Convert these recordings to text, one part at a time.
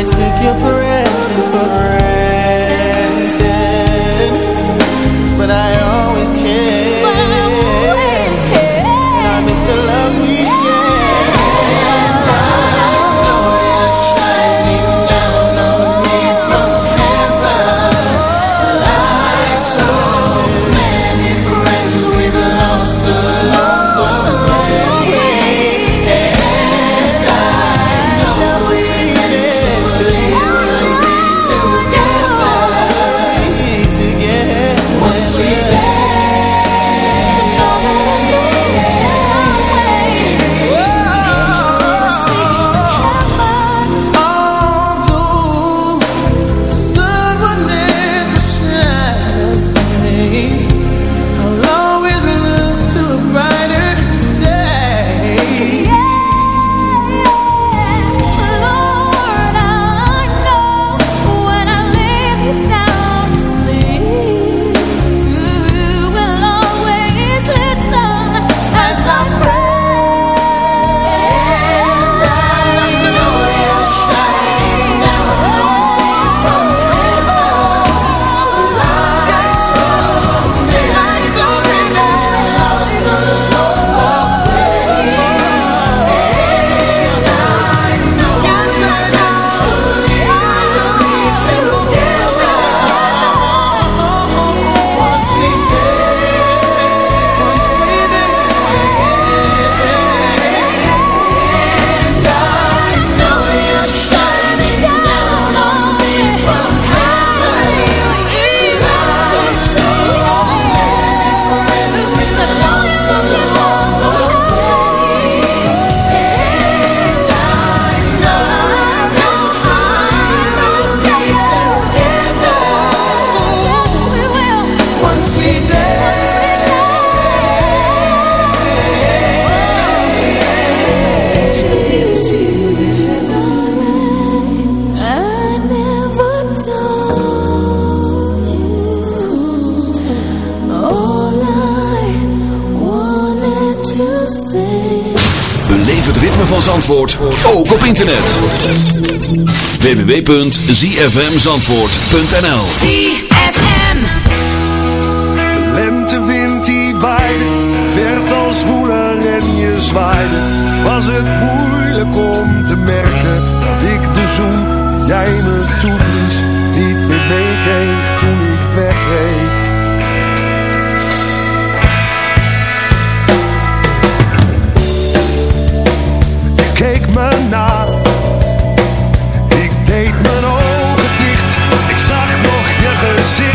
I took your breath internet. www.zfmzandvoort.nl ZFM De lentewind die waaide, werd als zwoeler en je zwaaide. Was het moeilijk om te merken dat ik de zoen, jij me toeliet niet meer meekreeg toen ik wegreeg Cause. see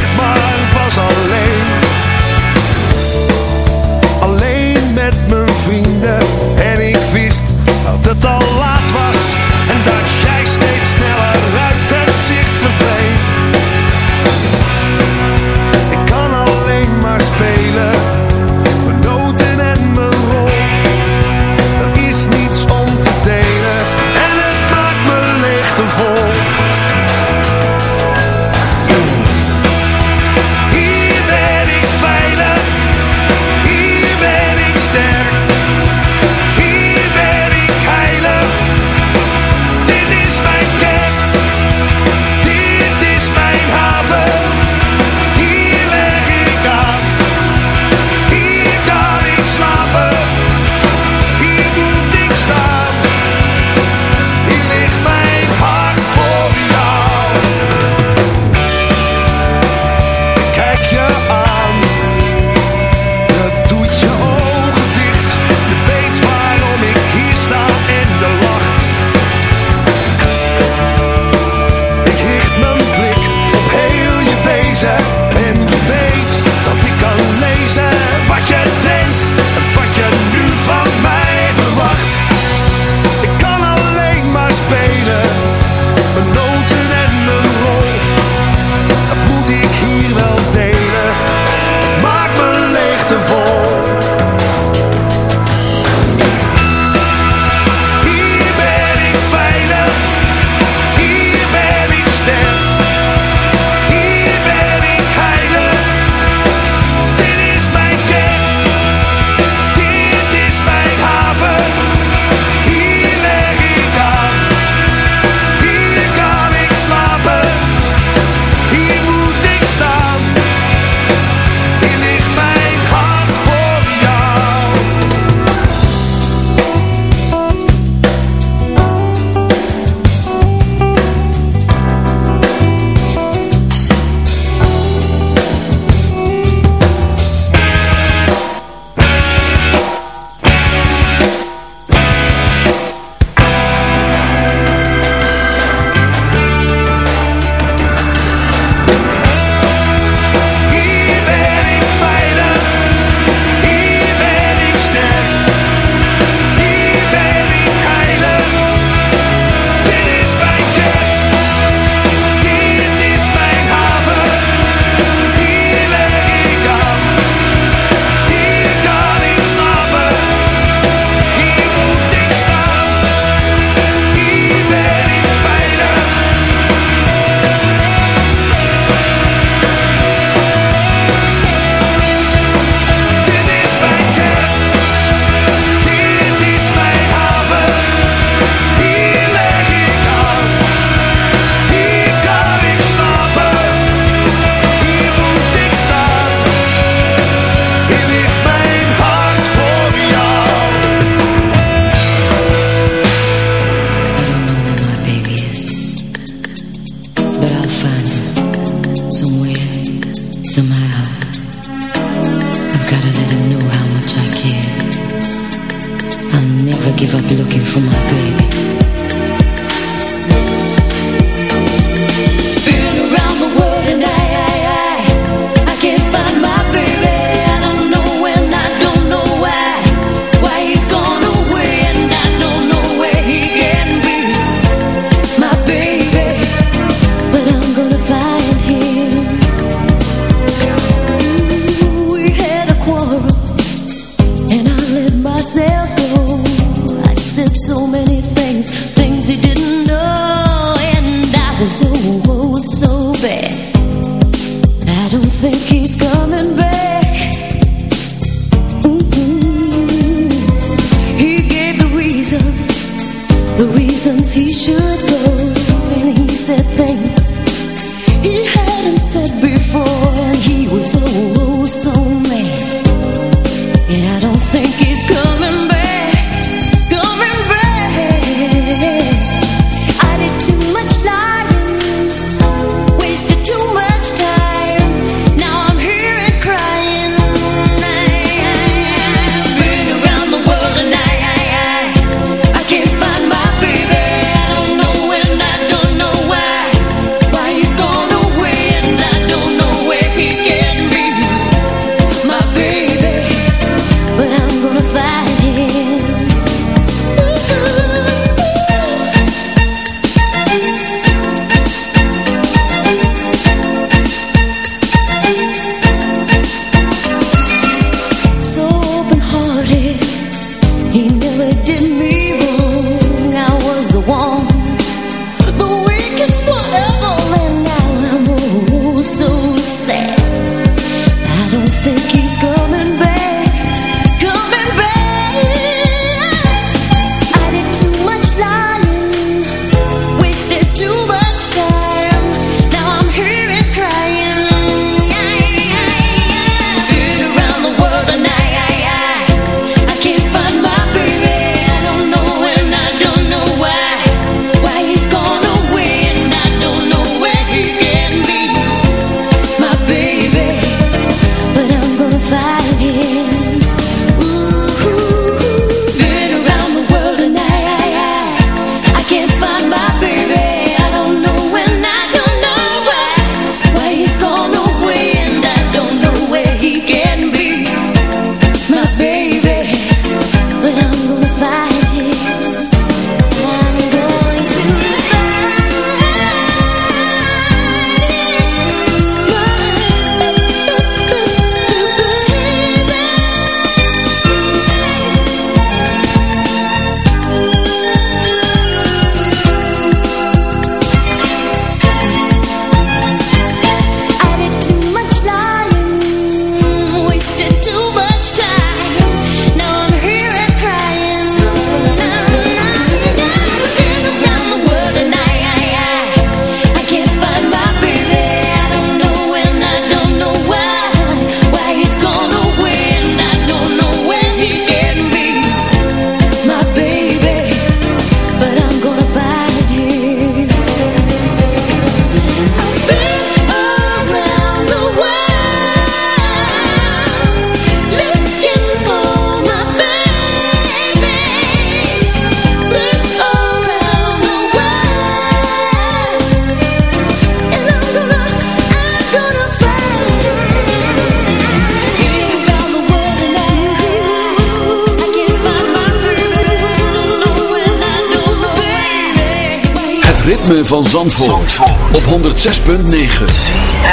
106.9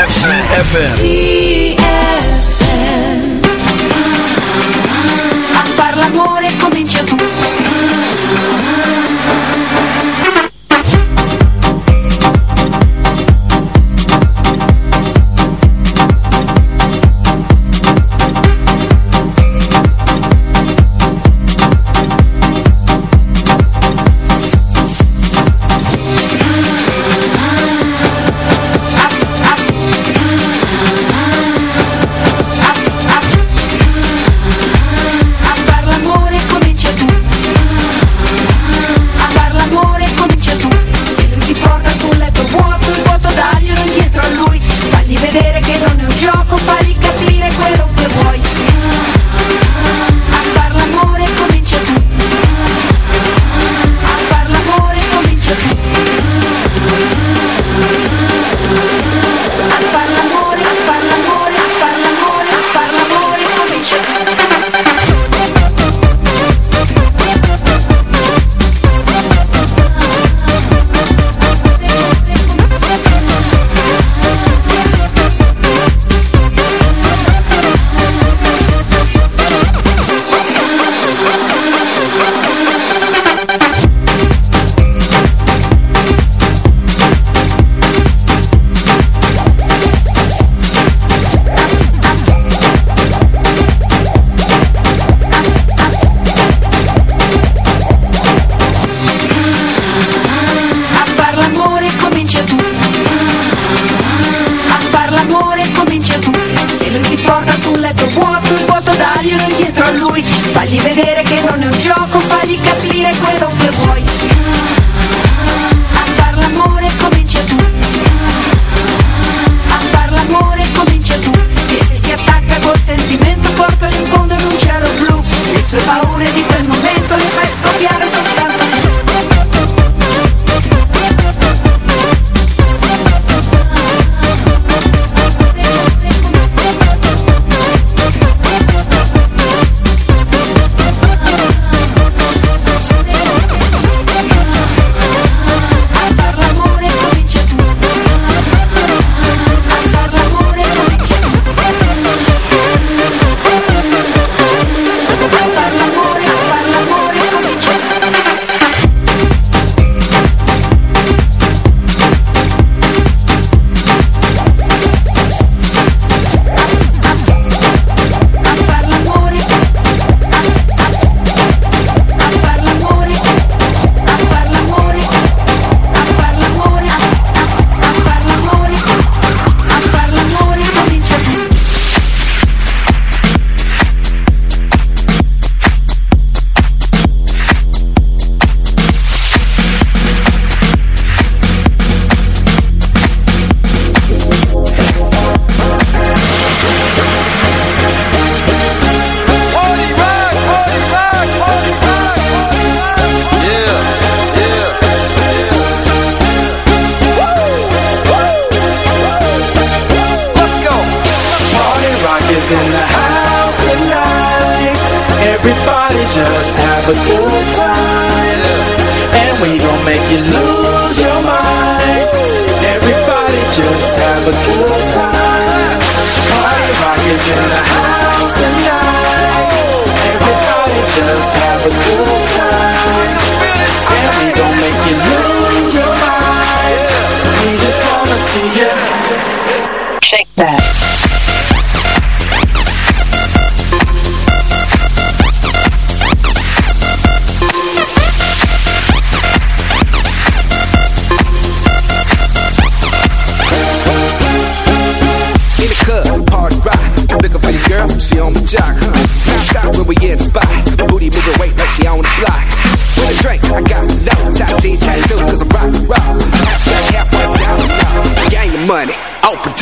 CFFM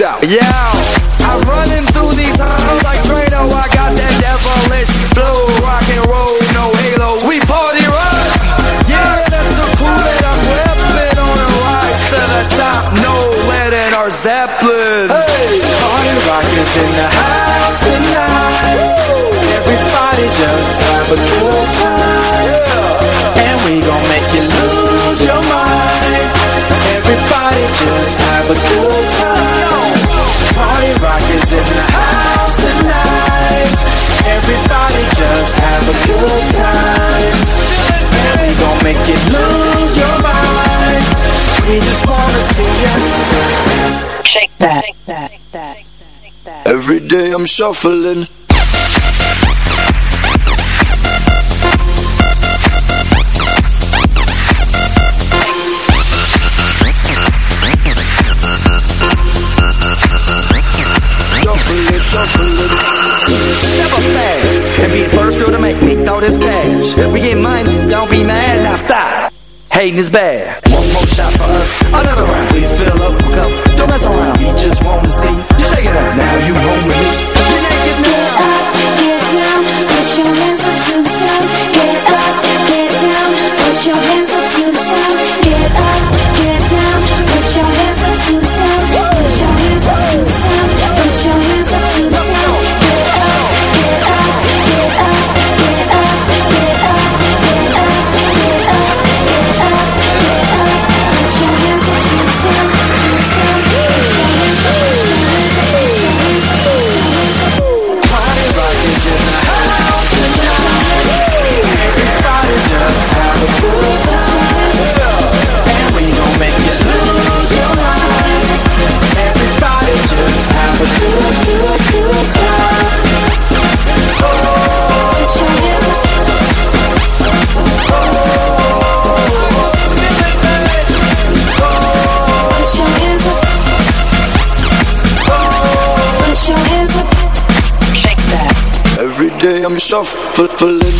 out. Yeah, I'm running through these halls like Trado. I got that devilish flow, rock and roll, no halo. We party rock. Yeah, that's the cool that I'm whipping on a rise to the top. No letting our Zeppelin. Hey, party rock is in the house tonight. Everybody just have a cool time. Every day I'm shuffling. Shuffling, shuffling. Step up fast and be the first girl to make me all this cash. We get money, don't be mad, now stop. Hating is bad. One more shot for us, another round. Please fill up a cup, don't mess around. We just wanna see you shake it up. Now you home with me. Get naked now. Get up, get down, put your Put for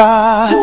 Ja!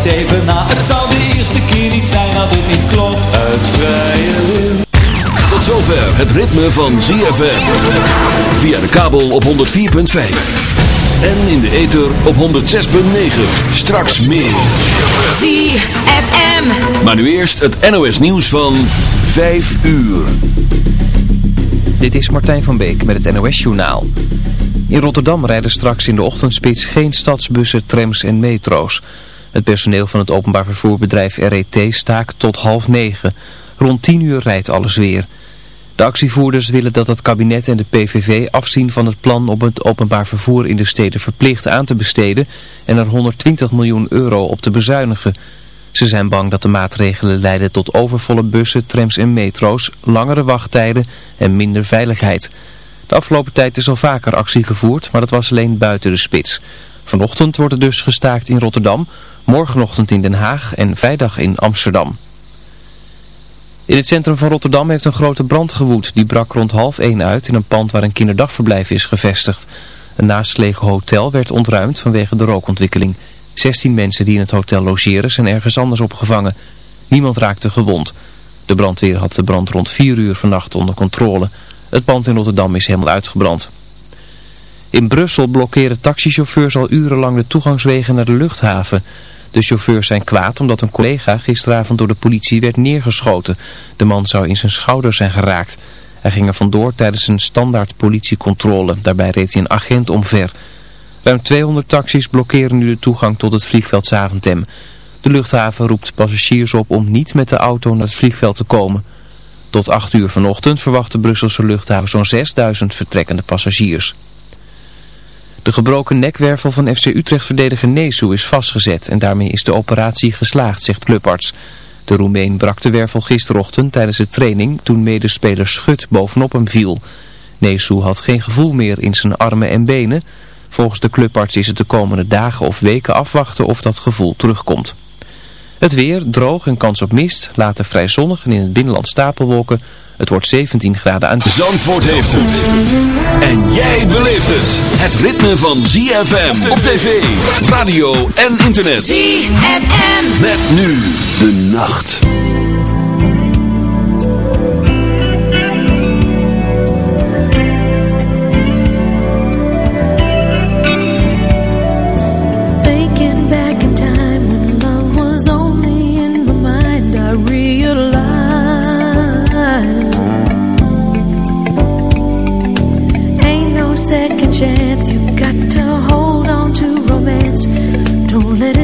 Altijd even na. Het zal de eerste keer niet zijn dat het niet klopt. Het vrije wil. Tot zover het ritme van ZFM. Via de kabel op 104.5. En in de ether op 106.9. Straks meer. ZFM. Maar nu eerst het NOS nieuws van 5 uur. Dit is Martijn van Beek met het NOS Journaal. In Rotterdam rijden straks in de ochtendspits geen stadsbussen, trams en metro's. Het personeel van het openbaar vervoerbedrijf RET staakt tot half negen. Rond tien uur rijdt alles weer. De actievoerders willen dat het kabinet en de PVV afzien van het plan om het openbaar vervoer in de steden verplicht aan te besteden en er 120 miljoen euro op te bezuinigen. Ze zijn bang dat de maatregelen leiden tot overvolle bussen, trams en metro's, langere wachttijden en minder veiligheid. De afgelopen tijd is al vaker actie gevoerd, maar dat was alleen buiten de spits. Vanochtend wordt er dus gestaakt in Rotterdam, morgenochtend in Den Haag en vrijdag in Amsterdam. In het centrum van Rotterdam heeft een grote brand gewoed. Die brak rond half één uit in een pand waar een kinderdagverblijf is gevestigd. Een naastgelegen hotel werd ontruimd vanwege de rookontwikkeling. 16 mensen die in het hotel logeren zijn ergens anders opgevangen. Niemand raakte gewond. De brandweer had de brand rond 4 uur vannacht onder controle. Het pand in Rotterdam is helemaal uitgebrand. In Brussel blokkeren taxichauffeurs al urenlang de toegangswegen naar de luchthaven. De chauffeurs zijn kwaad omdat een collega gisteravond door de politie werd neergeschoten. De man zou in zijn schouder zijn geraakt. Hij ging er vandoor tijdens een standaard politiecontrole. Daarbij reed hij een agent omver. Ruim 200 taxis blokkeren nu de toegang tot het vliegveld Zaventem. De luchthaven roept passagiers op om niet met de auto naar het vliegveld te komen. Tot 8 uur vanochtend verwacht de Brusselse luchthaven zo'n 6000 vertrekkende passagiers. De gebroken nekwervel van FC Utrecht-verdediger Nesu is vastgezet en daarmee is de operatie geslaagd, zegt clubarts. De Roemeen brak de wervel gisterochtend tijdens de training toen medespeler Schut bovenop hem viel. Nesu had geen gevoel meer in zijn armen en benen. Volgens de clubarts is het de komende dagen of weken afwachten of dat gevoel terugkomt. Het weer, droog en kans op mist, later vrij zonnig en in het binnenland stapelwolken. Het wordt 17 graden aan... Zandvoort heeft het. En jij beleeft het. Het ritme van ZFM op tv, radio en internet. ZFM. Met nu de nacht.